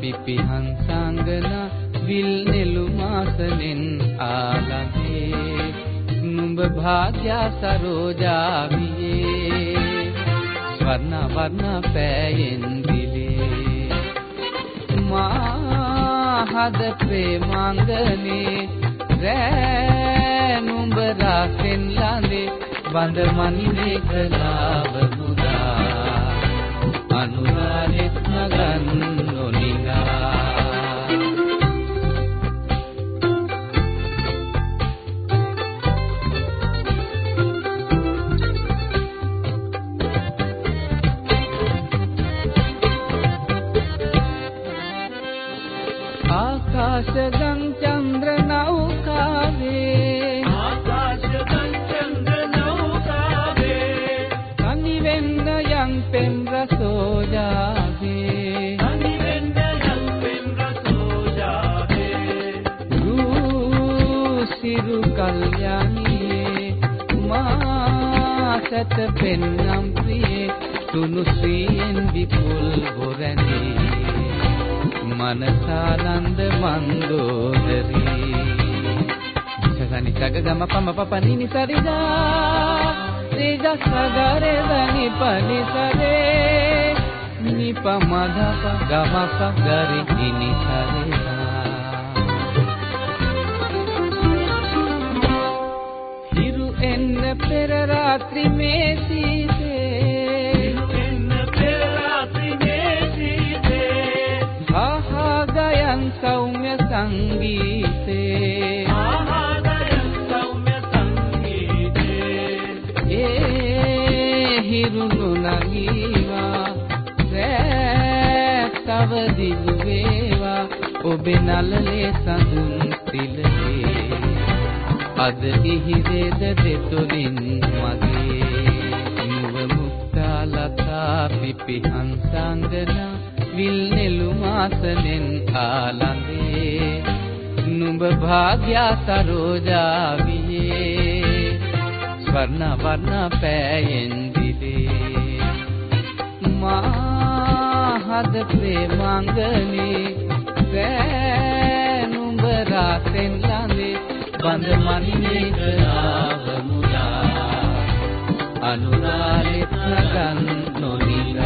පිපිහන් සංගන විල් නෙළු මාසනෙන් ආලගේ නුඹ භාග්‍යා සරෝජාවියේ ස්වර්ණ වර්ණ පෑයෙන් දිලේ මා හද ප්‍රේමංගනේ රෑ නුඹ රාසෙන් ළඳේ වඳ මනිනේ කලාව මුදා අනුරාලෙත් නගන්න ආකාශගං චන්ද්‍ර නෞකාවේ ආකාශගං චන්ද්‍ර නෞකාවේ කනි වෙන්න යම් පෙම් රසෝජාවේ කනි වෙන්න යම් පෙම් රසෝජාවේ සිරු කල්යාණියේ මා සත පෙන්නම් ප්‍රියේ තුනු ශ්‍රීයෙන් විපුල් හොරණී මනසානන්ද මන්දෝදරී. සසනි සග ගම පම පප නිනි සරිදා. තේජ සගරේ දනි පනි සරේ. නිප මදප ගම පගරි නිනි සරිදා හිරු එන්න පෙර රාත්‍රි මේ සීසේ සංගීතේ ආහාදයන් සෞම්‍ය සංගීතේ ඒ හිරුණු නගීවා තව දිගු වේවා ඔබේ නලලේ සඳුන් තිලේ අද ඉහිරේද දෙතොලින් මගේ නුව මුක්තා ලතා පිපිහන් සංගනා විල් නෙළු මාසනෙන් ආලඳේ නුඹ භාග්‍යා සරෝජාවියේ ස්වර්ණ වර්ණ පෑයෙන් දිලේ මා හද ප්‍රේමංගනේ රෑ නුඹ රාතෙන් ළඟේ බඳ මනිනේ කරාව මුලා අනුරාලෙත් නගන් නොනිලා